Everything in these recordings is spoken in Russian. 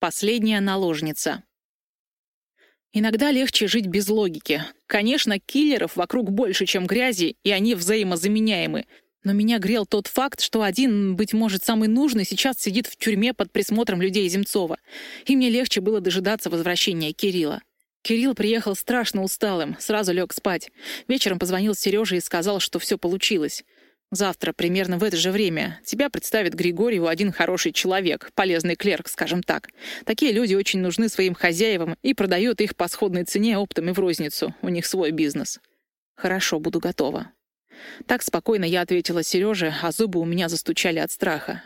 Последняя наложница. Иногда легче жить без логики. Конечно, киллеров вокруг больше, чем грязи, и они взаимозаменяемы. Но меня грел тот факт, что один, быть может, самый нужный, сейчас сидит в тюрьме под присмотром людей Земцова. И мне легче было дожидаться возвращения Кирилла. Кирилл приехал страшно усталым, сразу лег спать. Вечером позвонил Сереже и сказал, что все получилось. Завтра, примерно в это же время, тебя представит Григорьеву один хороший человек, полезный клерк, скажем так. Такие люди очень нужны своим хозяевам и продают их по сходной цене оптом и в розницу. У них свой бизнес. Хорошо, буду готова. Так спокойно я ответила Сереже, а зубы у меня застучали от страха.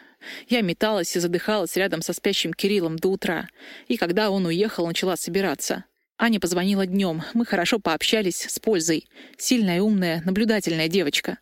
Я металась и задыхалась рядом со спящим Кириллом до утра. И когда он уехал, начала собираться. Аня позвонила днем. Мы хорошо пообщались с пользой. Сильная, умная, наблюдательная девочка.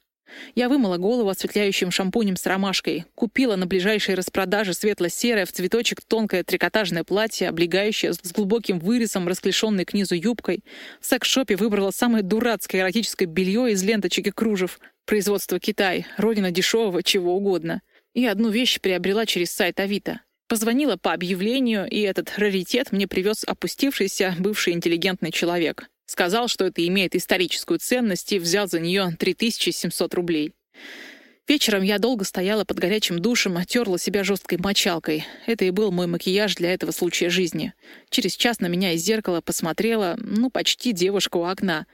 Я вымыла голову осветляющим шампунем с ромашкой, купила на ближайшей распродаже светло-серое в цветочек тонкое трикотажное платье, облегающее с глубоким вырезом, расклешенной к низу юбкой. В секс-шопе выбрала самое дурацкое эротическое белье из ленточек и кружев. Производство Китай, родина дешевого, чего угодно. И одну вещь приобрела через сайт Авито. Позвонила по объявлению, и этот раритет мне привез опустившийся бывший интеллигентный человек. Сказал, что это имеет историческую ценность, и взял за нее 3700 рублей. Вечером я долго стояла под горячим душем, оттерла себя жесткой мочалкой. Это и был мой макияж для этого случая жизни. Через час на меня из зеркала посмотрела, ну, почти девушка у окна.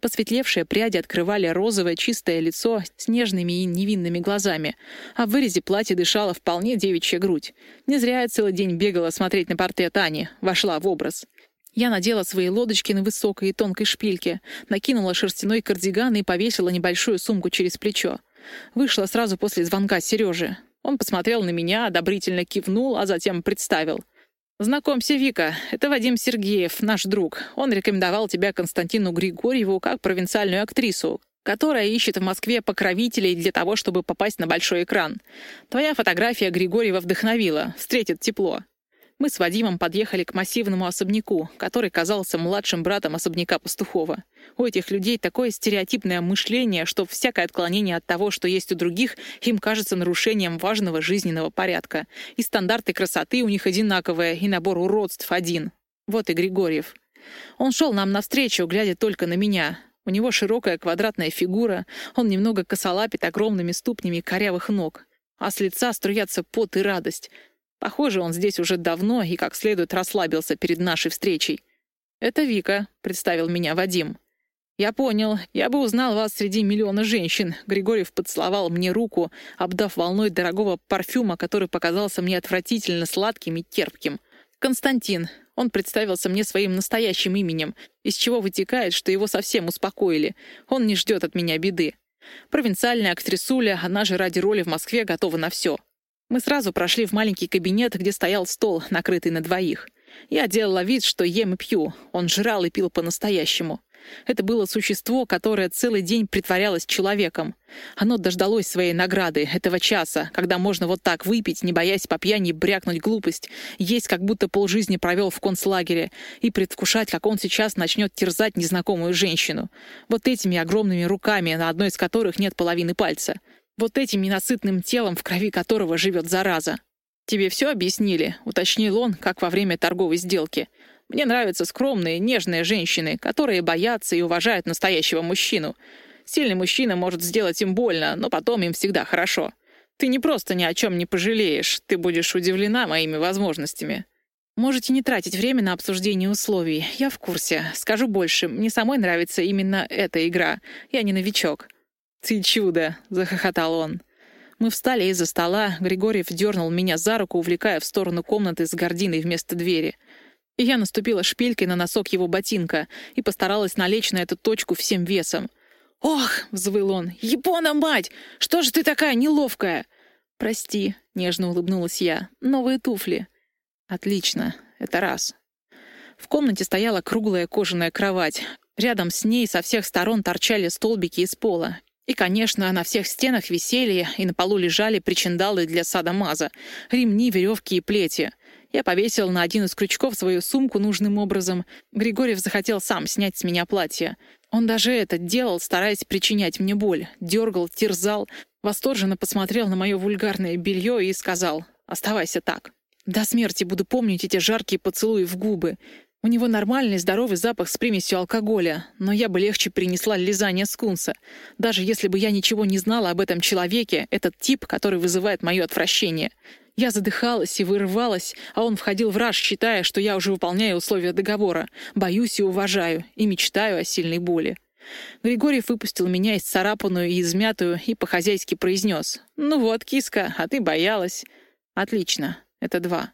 Посветлевшие пряди открывали розовое чистое лицо с нежными и невинными глазами, а в вырезе платья дышала вполне девичья грудь. Не зря я целый день бегала смотреть на портрет Ани, вошла в образ. Я надела свои лодочки на высокой и тонкой шпильке, накинула шерстяной кардиган и повесила небольшую сумку через плечо. Вышла сразу после звонка Сережи. Он посмотрел на меня, одобрительно кивнул, а затем представил. «Знакомься, Вика, это Вадим Сергеев, наш друг. Он рекомендовал тебя Константину Григорьеву как провинциальную актрису, которая ищет в Москве покровителей для того, чтобы попасть на большой экран. Твоя фотография Григорьева вдохновила, встретит тепло. Мы с Вадимом подъехали к массивному особняку, который казался младшим братом особняка Пастухова. У этих людей такое стереотипное мышление, что всякое отклонение от того, что есть у других, им кажется нарушением важного жизненного порядка. И стандарты красоты у них одинаковые, и набор уродств один. Вот и Григорьев. Он шел нам навстречу, глядя только на меня. У него широкая квадратная фигура, он немного косолапит огромными ступнями корявых ног. А с лица струятся пот и радость. Похоже, он здесь уже давно и как следует расслабился перед нашей встречей. «Это Вика», — представил меня Вадим. «Я понял. Я бы узнал вас среди миллиона женщин». Григорьев поцеловал мне руку, обдав волной дорогого парфюма, который показался мне отвратительно сладким и терпким. «Константин». Он представился мне своим настоящим именем, из чего вытекает, что его совсем успокоили. Он не ждет от меня беды. Провинциальная актрисуля, она же ради роли в Москве готова на все. Мы сразу прошли в маленький кабинет, где стоял стол, накрытый на двоих. Я делала вид, что ем и пью. Он жрал и пил по-настоящему. Это было существо, которое целый день притворялось человеком. Оно дождалось своей награды, этого часа, когда можно вот так выпить, не боясь по пьяни брякнуть глупость, есть как будто полжизни провел в концлагере, и предвкушать, как он сейчас начнет терзать незнакомую женщину. Вот этими огромными руками, на одной из которых нет половины пальца. Вот этим ненасытным телом, в крови которого живет зараза. «Тебе все объяснили?» — уточнил он, как во время торговой сделки. «Мне нравятся скромные, нежные женщины, которые боятся и уважают настоящего мужчину. Сильный мужчина может сделать им больно, но потом им всегда хорошо. Ты не просто ни о чем не пожалеешь, ты будешь удивлена моими возможностями». Можете не тратить время на обсуждение условий. Я в курсе. Скажу больше, мне самой нравится именно эта игра. Я не новичок. «Ты чудо!» — захохотал он. Мы встали из-за стола, Григорьев дернул меня за руку, увлекая в сторону комнаты с гординой вместо двери. И я наступила шпилькой на носок его ботинка и постаралась налечь на эту точку всем весом. «Ох!» — взвыл он. «Япона, мать! Что же ты такая неловкая?» «Прости», — нежно улыбнулась я. «Новые туфли». «Отлично. Это раз». В комнате стояла круглая кожаная кровать. Рядом с ней со всех сторон торчали столбики из пола. И, конечно, на всех стенах висели и на полу лежали причиндалы для садомаза, ремни, веревки и плети. Я повесил на один из крючков свою сумку нужным образом. Григорьев захотел сам снять с меня платье. Он даже это делал, стараясь причинять мне боль. Дергал, терзал, восторженно посмотрел на мое вульгарное белье и сказал «Оставайся так». До смерти буду помнить эти жаркие поцелуи в губы. У него нормальный здоровый запах с примесью алкоголя, но я бы легче принесла лизание скунса. Даже если бы я ничего не знала об этом человеке, этот тип, который вызывает мое отвращение. Я задыхалась и вырывалась, а он входил в раж, считая, что я уже выполняю условия договора. Боюсь и уважаю, и мечтаю о сильной боли. Григорьев выпустил меня исцарапанную и измятую и по-хозяйски произнес. «Ну вот, киска, а ты боялась». «Отлично. Это два».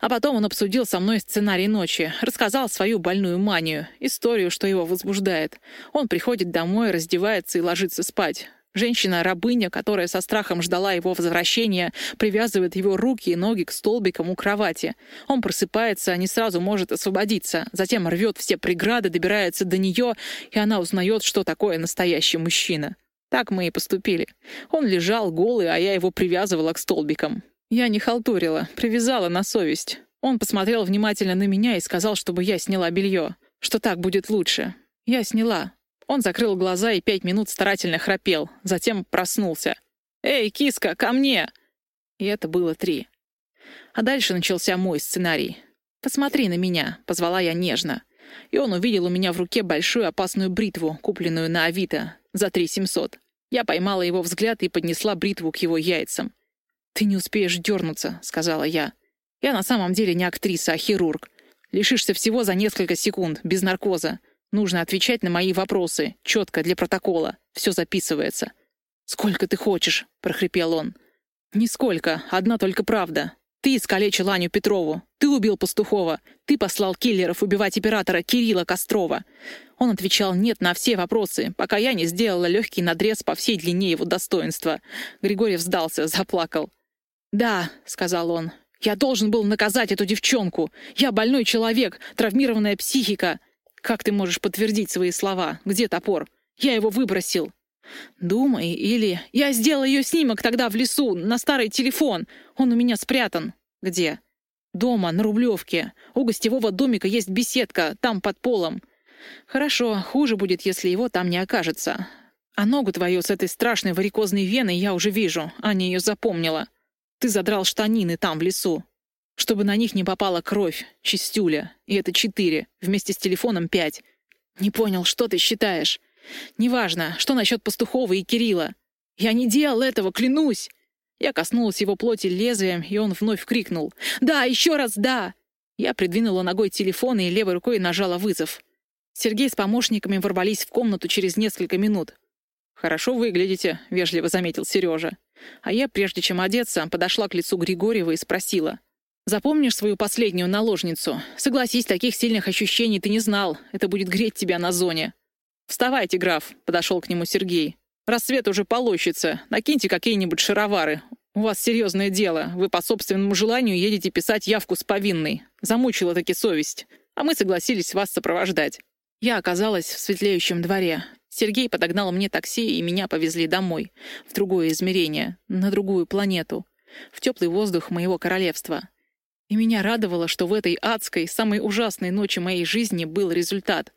А потом он обсудил со мной сценарий ночи, рассказал свою больную манию, историю, что его возбуждает. Он приходит домой, раздевается и ложится спать. Женщина-рабыня, которая со страхом ждала его возвращения, привязывает его руки и ноги к столбикам у кровати. Он просыпается, не сразу может освободиться, затем рвет все преграды, добирается до нее, и она узнает, что такое настоящий мужчина. Так мы и поступили. Он лежал голый, а я его привязывала к столбикам. Я не халтурила, привязала на совесть. Он посмотрел внимательно на меня и сказал, чтобы я сняла белье, что так будет лучше. Я сняла, он закрыл глаза и пять минут старательно храпел, затем проснулся. «Эй, киска, ко мне!» И это было три. А дальше начался мой сценарий. «Посмотри на меня», — позвала я нежно. И он увидел у меня в руке большую опасную бритву, купленную на Авито, за три семьсот. Я поймала его взгляд и поднесла бритву к его яйцам. «Ты не успеешь дернуться», — сказала я. «Я на самом деле не актриса, а хирург. Лишишься всего за несколько секунд, без наркоза. Нужно отвечать на мои вопросы, четко, для протокола. Все записывается. «Сколько ты хочешь?» — прохрипел он. «Нисколько. Одна только правда. Ты искалечил Аню Петрову. Ты убил Пастухова. Ты послал киллеров убивать оператора Кирилла Кострова». Он отвечал «нет» на все вопросы, пока я не сделала легкий надрез по всей длине его достоинства. Григорьев сдался, заплакал. «Да», — сказал он, — «я должен был наказать эту девчонку. Я больной человек, травмированная психика. Как ты можешь подтвердить свои слова? Где топор? Я его выбросил. Думай, или... Я сделал ее снимок тогда в лесу, на старый телефон. Он у меня спрятан. Где? Дома, на Рублевке. У гостевого домика есть беседка, там под полом. Хорошо, хуже будет, если его там не окажется. А ногу твою с этой страшной варикозной веной я уже вижу. Аня ее запомнила. Ты задрал штанины там, в лесу чтобы на них не попала кровь, чистюля, и это четыре, вместе с телефоном пять. Не понял, что ты считаешь? Неважно, что насчет Пастухова и Кирилла. Я не делал этого, клянусь. Я коснулась его плоти лезвием, и он вновь крикнул. «Да, еще раз да!» Я придвинула ногой телефон и левой рукой нажала вызов. Сергей с помощниками ворвались в комнату через несколько минут. «Хорошо выглядите», — вежливо заметил Сережа. А я, прежде чем одеться, подошла к лицу Григорьева и спросила. Запомнишь свою последнюю наложницу? Согласись, таких сильных ощущений ты не знал. Это будет греть тебя на зоне. «Вставайте, граф», — подошел к нему Сергей. «Рассвет уже полощется. Накиньте какие-нибудь шаровары. У вас серьезное дело. Вы по собственному желанию едете писать явку с повинной. Замучила таки совесть. А мы согласились вас сопровождать». Я оказалась в светлеющем дворе. Сергей подогнал мне такси, и меня повезли домой. В другое измерение, на другую планету. В теплый воздух моего королевства. И меня радовало, что в этой адской, самой ужасной ночи моей жизни был результат.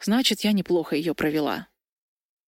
Значит, я неплохо ее провела.